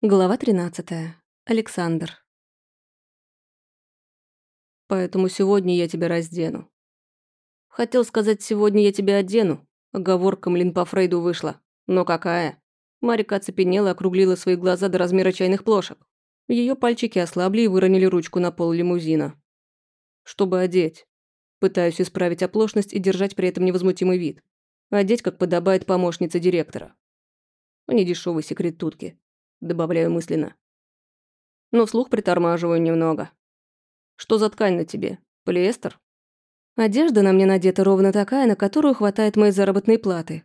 Глава 13. Александр. Поэтому сегодня я тебя раздену. Хотел сказать, сегодня я тебя одену. Оговорка, млин, по Фрейду вышла. Но какая? Марика оцепенела, округлила свои глаза до размера чайных плошек. Ее пальчики ослабли и выронили ручку на пол лимузина. Чтобы одеть. Пытаюсь исправить оплошность и держать при этом невозмутимый вид. Одеть, как подобает помощнице директора. Недешёвый секрет тутки добавляю мысленно. Но вслух притормаживаю немного. Что за ткань на тебе? Полиэстер? Одежда на мне надета ровно такая, на которую хватает моей заработной платы.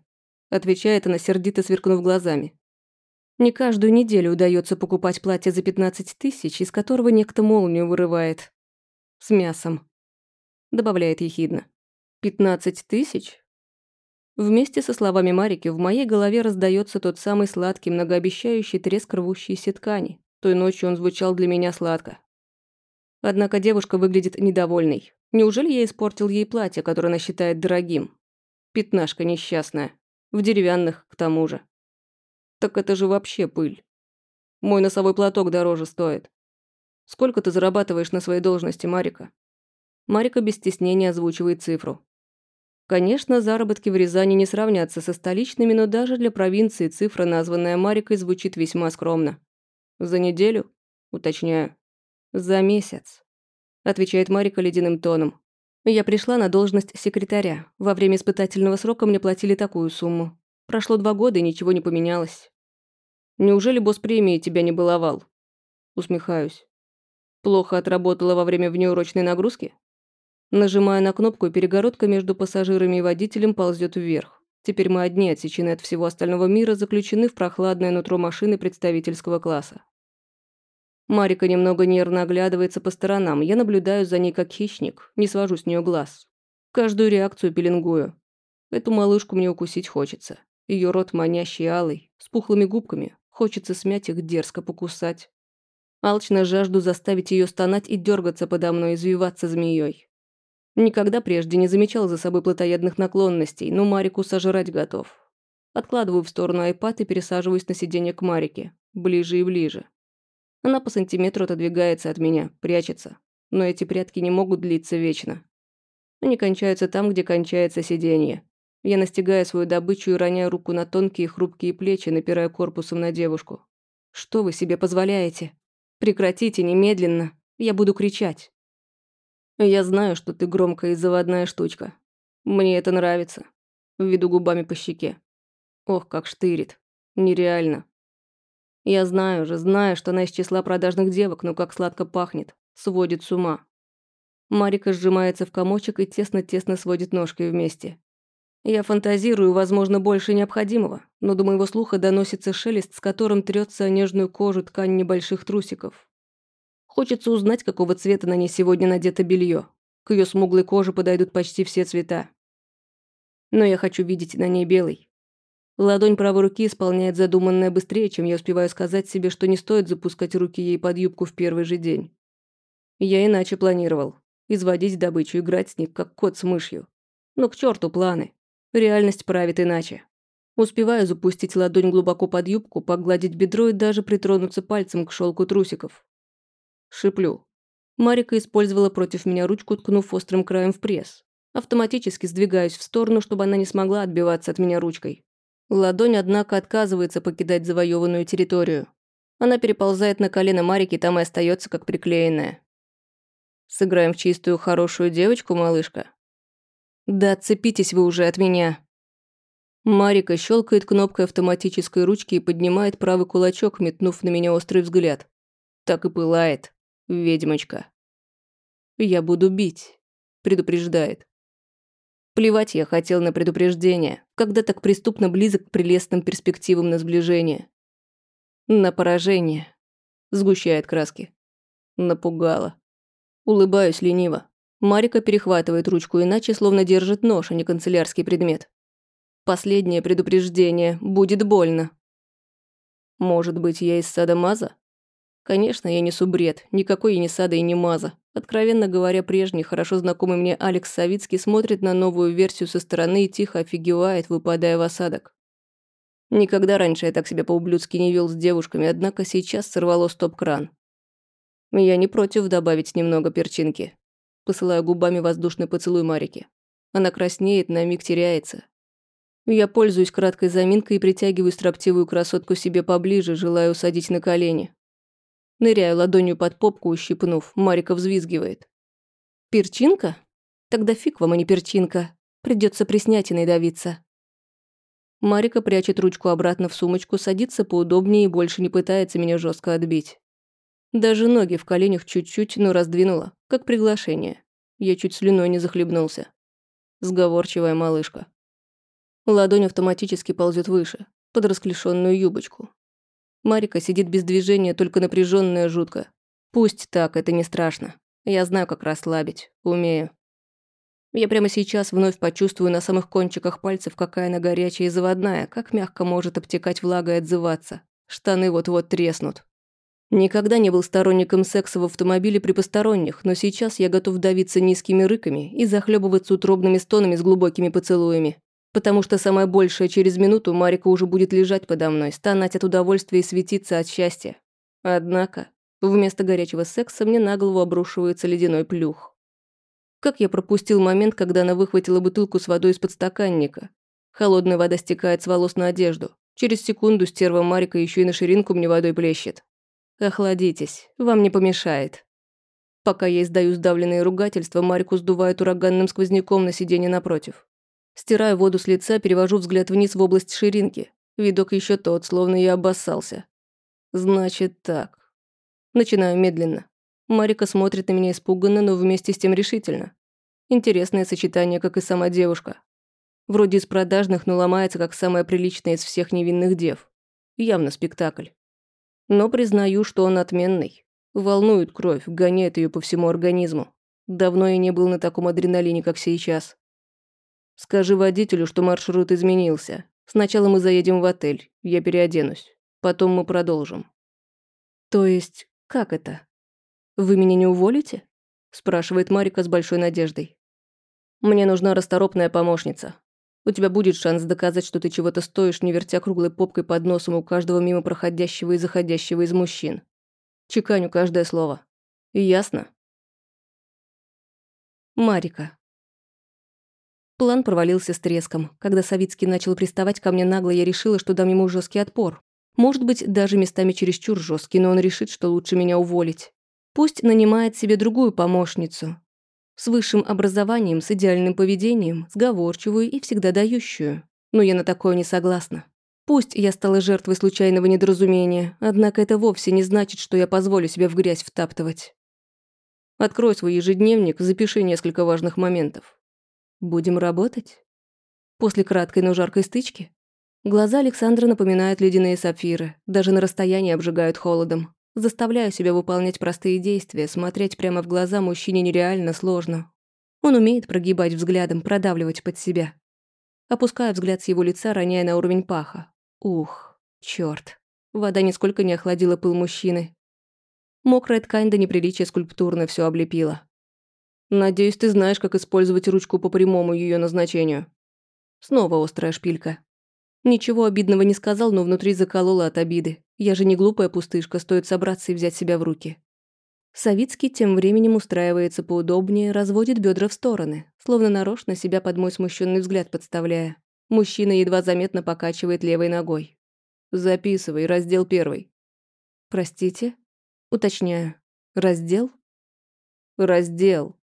Отвечает она, сердито сверкнув глазами. Не каждую неделю удается покупать платье за 15 тысяч, из которого некто молнию вырывает. С мясом. Добавляет ехидно. 15 тысяч? Вместе со словами Марики в моей голове раздается тот самый сладкий, многообещающий треск рвущейся ткани. Той ночью он звучал для меня сладко. Однако девушка выглядит недовольной. Неужели я испортил ей платье, которое она считает дорогим? Пятнашка несчастная. В деревянных, к тому же. Так это же вообще пыль. Мой носовой платок дороже стоит. Сколько ты зарабатываешь на своей должности, Марика? Марика без стеснения озвучивает цифру. Конечно, заработки в Рязани не сравнятся со столичными, но даже для провинции цифра, названная Марикой, звучит весьма скромно. «За неделю?» Уточняю. «За месяц», — отвечает Марика ледяным тоном. «Я пришла на должность секретаря. Во время испытательного срока мне платили такую сумму. Прошло два года, и ничего не поменялось». «Неужели босс премии тебя не баловал?» Усмехаюсь. «Плохо отработала во время внеурочной нагрузки?» Нажимая на кнопку, перегородка между пассажирами и водителем ползет вверх. Теперь мы одни, отсечены от всего остального мира, заключены в прохладное нутро машины представительского класса. Марика немного нервно оглядывается по сторонам. Я наблюдаю за ней как хищник, не свожу с нее глаз. Каждую реакцию пеленгую. Эту малышку мне укусить хочется. Ее рот манящий алый, с пухлыми губками. Хочется смять их, дерзко покусать. Алчно жажду заставить ее стонать и дергаться подо мной, извиваться змеей. Никогда прежде не замечал за собой плотоядных наклонностей, но Марику сожрать готов. Откладываю в сторону айпад и пересаживаюсь на сиденье к Марике. Ближе и ближе. Она по сантиметру отодвигается от меня, прячется. Но эти прятки не могут длиться вечно. Они кончаются там, где кончается сиденье. Я настигаю свою добычу и роняю руку на тонкие хрупкие плечи, напирая корпусом на девушку. «Что вы себе позволяете? Прекратите немедленно. Я буду кричать». Я знаю, что ты громкая и заводная штучка. Мне это нравится. Введу губами по щеке. Ох, как штырит. Нереально. Я знаю же, знаю, что она из числа продажных девок, но как сладко пахнет. Сводит с ума. Марика сжимается в комочек и тесно-тесно сводит ножки вместе. Я фантазирую, возможно, больше необходимого, но до моего слуха доносится шелест, с которым трется нежную кожу ткань небольших трусиков. Хочется узнать, какого цвета на ней сегодня надето белье. К ее смуглой коже подойдут почти все цвета. Но я хочу видеть на ней белый. Ладонь правой руки исполняет задуманное быстрее, чем я успеваю сказать себе, что не стоит запускать руки ей под юбку в первый же день. Я иначе планировал. Изводить добычу, играть с ней, как кот с мышью. Но к черту планы. Реальность правит иначе. Успеваю запустить ладонь глубоко под юбку, погладить бедро и даже притронуться пальцем к шелку трусиков. Шиплю. Марика использовала против меня ручку, ткнув острым краем в пресс. Автоматически сдвигаюсь в сторону, чтобы она не смогла отбиваться от меня ручкой. Ладонь, однако, отказывается покидать завоеванную территорию. Она переползает на колено Марики, там и остается как приклеенная. Сыграем в чистую хорошую девочку, малышка? Да отцепитесь вы уже от меня. Марика щелкает кнопкой автоматической ручки и поднимает правый кулачок, метнув на меня острый взгляд. Так и пылает ведьмочка. «Я буду бить», — предупреждает. Плевать я хотел на предупреждение, когда так преступно близок к прелестным перспективам на сближение. На поражение. Сгущает краски. Напугала. Улыбаюсь лениво. Марика перехватывает ручку иначе, словно держит нож, а не канцелярский предмет. Последнее предупреждение. Будет больно. Может быть, я из сада Маза? Конечно, я несу бред. Никакой я не сада и не маза. Откровенно говоря, прежний, хорошо знакомый мне Алекс Савицкий смотрит на новую версию со стороны и тихо офигевает, выпадая в осадок. Никогда раньше я так себя по-ублюдски не вел с девушками, однако сейчас сорвало стоп-кран. Я не против добавить немного перчинки. Посылаю губами воздушный поцелуй Марике. Она краснеет, на миг теряется. Я пользуюсь краткой заминкой и притягиваю строптивую красотку себе поближе, желая усадить на колени. Ныряю ладонью под попку, ущипнув. Марика взвизгивает. «Перчинка? Тогда фиг вам, а не перчинка. Придется приснятиной давиться». Марика прячет ручку обратно в сумочку, садится поудобнее и больше не пытается меня жестко отбить. Даже ноги в коленях чуть-чуть, но раздвинула, как приглашение. Я чуть слюной не захлебнулся. Сговорчивая малышка. Ладонь автоматически ползет выше, под расклешенную юбочку. Марика сидит без движения, только напряженная жутко. Пусть так, это не страшно. Я знаю, как расслабить. Умею. Я прямо сейчас вновь почувствую на самых кончиках пальцев, какая она горячая и заводная, как мягко может обтекать влага и отзываться. Штаны вот-вот треснут. Никогда не был сторонником секса в автомобиле при посторонних, но сейчас я готов давиться низкими рыками и захлебываться утробными стонами с глубокими поцелуями. Потому что самое большее через минуту Марика уже будет лежать подо мной, стонать от удовольствия и светиться от счастья. Однако, вместо горячего секса мне на голову обрушивается ледяной плюх. Как я пропустил момент, когда она выхватила бутылку с водой из подстаканника. Холодная вода стекает с волос на одежду. Через секунду стерва Марика еще и на ширинку мне водой плещет. Охладитесь, вам не помешает. Пока я издаю сдавленные ругательства, Марику сдувает ураганным сквозняком на сиденье напротив. Стираю воду с лица, перевожу взгляд вниз в область ширинки. Видок еще тот, словно я обоссался. Значит так. Начинаю медленно. Марика смотрит на меня испуганно, но вместе с тем решительно. Интересное сочетание, как и сама девушка. Вроде из продажных, но ломается, как самая приличная из всех невинных дев. Явно спектакль. Но признаю, что он отменный. Волнует кровь, гоняет ее по всему организму. Давно я не был на таком адреналине, как сейчас. Скажи водителю, что маршрут изменился. Сначала мы заедем в отель, я переоденусь. Потом мы продолжим. То есть, как это? Вы меня не уволите? Спрашивает Марика с большой надеждой. Мне нужна расторопная помощница. У тебя будет шанс доказать, что ты чего-то стоишь, не вертя круглой попкой под носом у каждого мимо проходящего и заходящего из мужчин. Чеканю каждое слово. Ясно? Марика. План провалился с треском. Когда Савицкий начал приставать ко мне нагло, я решила, что дам ему жесткий отпор. Может быть, даже местами чересчур жесткий, но он решит, что лучше меня уволить. Пусть нанимает себе другую помощницу. С высшим образованием, с идеальным поведением, сговорчивую и всегда дающую. Но я на такое не согласна. Пусть я стала жертвой случайного недоразумения, однако это вовсе не значит, что я позволю себе в грязь втаптывать. Открой свой ежедневник, запиши несколько важных моментов. Будем работать? После краткой, но жаркой стычки? Глаза Александра напоминают ледяные сапфиры, даже на расстоянии обжигают холодом. Заставляю себя выполнять простые действия, смотреть прямо в глаза мужчине нереально сложно. Он умеет прогибать взглядом, продавливать под себя. Опускаю взгляд с его лица, роняя на уровень паха. Ух, чёрт. Вода нисколько не охладила пыл мужчины. Мокрая ткань до неприличия скульптурно все облепила. Надеюсь, ты знаешь, как использовать ручку по прямому ее назначению. Снова острая шпилька. Ничего обидного не сказал, но внутри заколола от обиды. Я же не глупая пустышка, стоит собраться и взять себя в руки. Савицкий тем временем устраивается поудобнее, разводит бедра в стороны, словно нарочно себя под мой смущенный взгляд подставляя. Мужчина едва заметно покачивает левой ногой. «Записывай, раздел первый». «Простите?» «Уточняю. Раздел?» «Раздел»,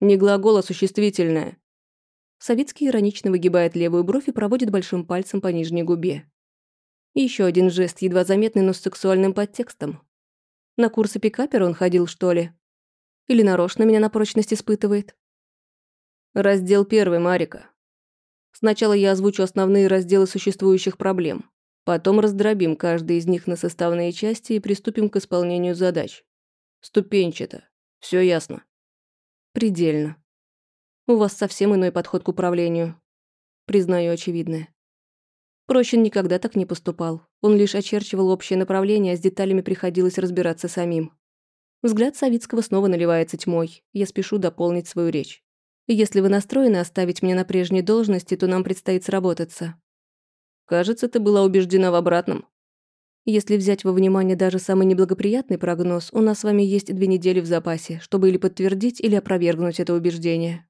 не глагол, а существительное. Савицкий иронично выгибает левую бровь и проводит большим пальцем по нижней губе. Еще один жест, едва заметный, но с сексуальным подтекстом. На курсы пикапера он ходил, что ли? Или нарочно меня на прочность испытывает? Раздел первый, Марика. Сначала я озвучу основные разделы существующих проблем. Потом раздробим каждый из них на составные части и приступим к исполнению задач. Ступенчато. Все ясно. Предельно. У вас совсем иной подход к управлению. Признаю очевидное. Прощин никогда так не поступал. Он лишь очерчивал общее направление, а с деталями приходилось разбираться самим. Взгляд Савицкого снова наливается тьмой. Я спешу дополнить свою речь. Если вы настроены оставить меня на прежней должности, то нам предстоит сработаться. Кажется, ты была убеждена в обратном. Если взять во внимание даже самый неблагоприятный прогноз, у нас с вами есть две недели в запасе, чтобы или подтвердить, или опровергнуть это убеждение.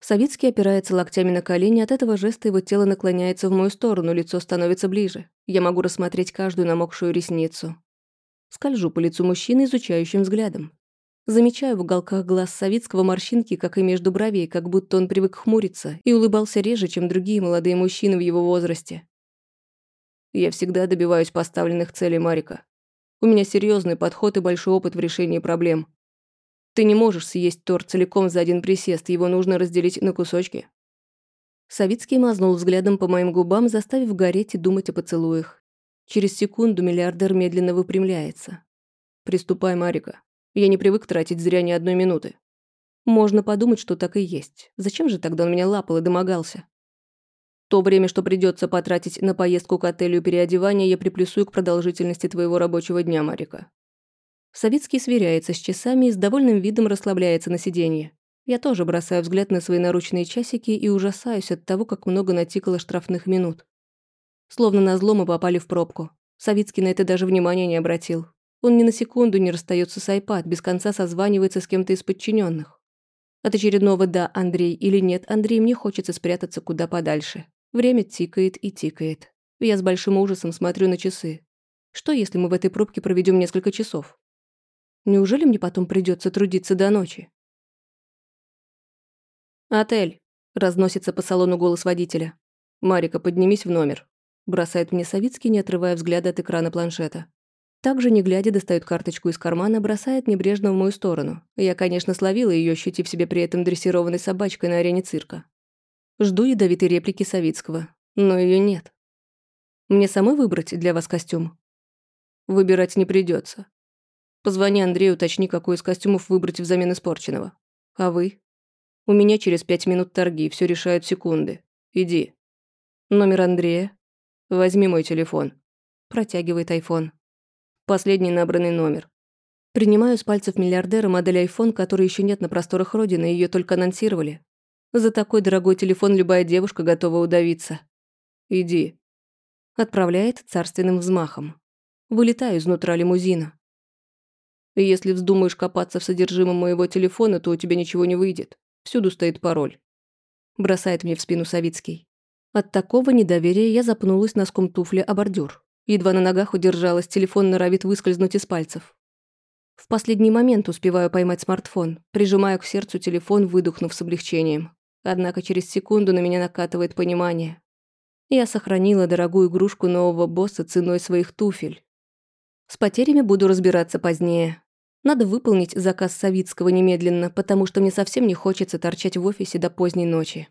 Савицкий опирается локтями на колени, от этого жеста его тело наклоняется в мою сторону, лицо становится ближе. Я могу рассмотреть каждую намокшую ресницу. Скольжу по лицу мужчины изучающим взглядом. Замечаю в уголках глаз Савицкого морщинки, как и между бровей, как будто он привык хмуриться и улыбался реже, чем другие молодые мужчины в его возрасте. Я всегда добиваюсь поставленных целей Марика. У меня серьезный подход и большой опыт в решении проблем. Ты не можешь съесть торт целиком за один присест, его нужно разделить на кусочки. Савицкий мазнул взглядом по моим губам, заставив гореть и думать о поцелуях. Через секунду миллиардер медленно выпрямляется. «Приступай, Марика. Я не привык тратить зря ни одной минуты. Можно подумать, что так и есть. Зачем же тогда он меня лапал и домогался? То время, что придется потратить на поездку к отелю и переодевание, я приплюсую к продолжительности твоего рабочего дня, Марика. Савицкий сверяется с часами и с довольным видом расслабляется на сиденье. Я тоже бросаю взгляд на свои наручные часики и ужасаюсь от того, как много натикало штрафных минут. Словно на зло мы попали в пробку. Савицкий на это даже внимания не обратил. Он ни на секунду не расстается с iPad, без конца созванивается с кем-то из подчиненных. От очередного «да, Андрей» или «нет, Андрей» мне хочется спрятаться куда подальше. Время тикает и тикает. Я с большим ужасом смотрю на часы. Что, если мы в этой пробке проведем несколько часов? Неужели мне потом придется трудиться до ночи? «Отель», — разносится по салону голос водителя. «Марика, поднимись в номер», — бросает мне Савицкий, не отрывая взгляда от экрана планшета. Также, не глядя, достает карточку из кармана, бросает небрежно в мою сторону. Я, конечно, словила ее, ощутив себе при этом дрессированной собачкой на арене цирка. Жду ядовитой реплики Савицкого, но ее нет. Мне самой выбрать для вас костюм? Выбирать не придется. Позвони Андрею, уточни, какой из костюмов выбрать взамен испорченного. А вы? У меня через пять минут торги, все решают секунды. Иди. Номер Андрея. Возьми мой телефон. Протягивает айфон. Последний набранный номер. Принимаю с пальцев миллиардера модель iPhone, которой еще нет на просторах Родины, ее только анонсировали. За такой дорогой телефон любая девушка готова удавиться. Иди. Отправляет царственным взмахом. Вылетаю изнутра лимузина. Если вздумаешь копаться в содержимом моего телефона, то у тебя ничего не выйдет. Всюду стоит пароль. Бросает мне в спину Савицкий. От такого недоверия я запнулась носком туфли о бордюр. Едва на ногах удержалась, телефон норовит выскользнуть из пальцев. В последний момент успеваю поймать смартфон, прижимаю к сердцу телефон, выдохнув с облегчением. Однако через секунду на меня накатывает понимание. Я сохранила дорогую игрушку нового босса ценой своих туфель. С потерями буду разбираться позднее. Надо выполнить заказ Савицкого немедленно, потому что мне совсем не хочется торчать в офисе до поздней ночи.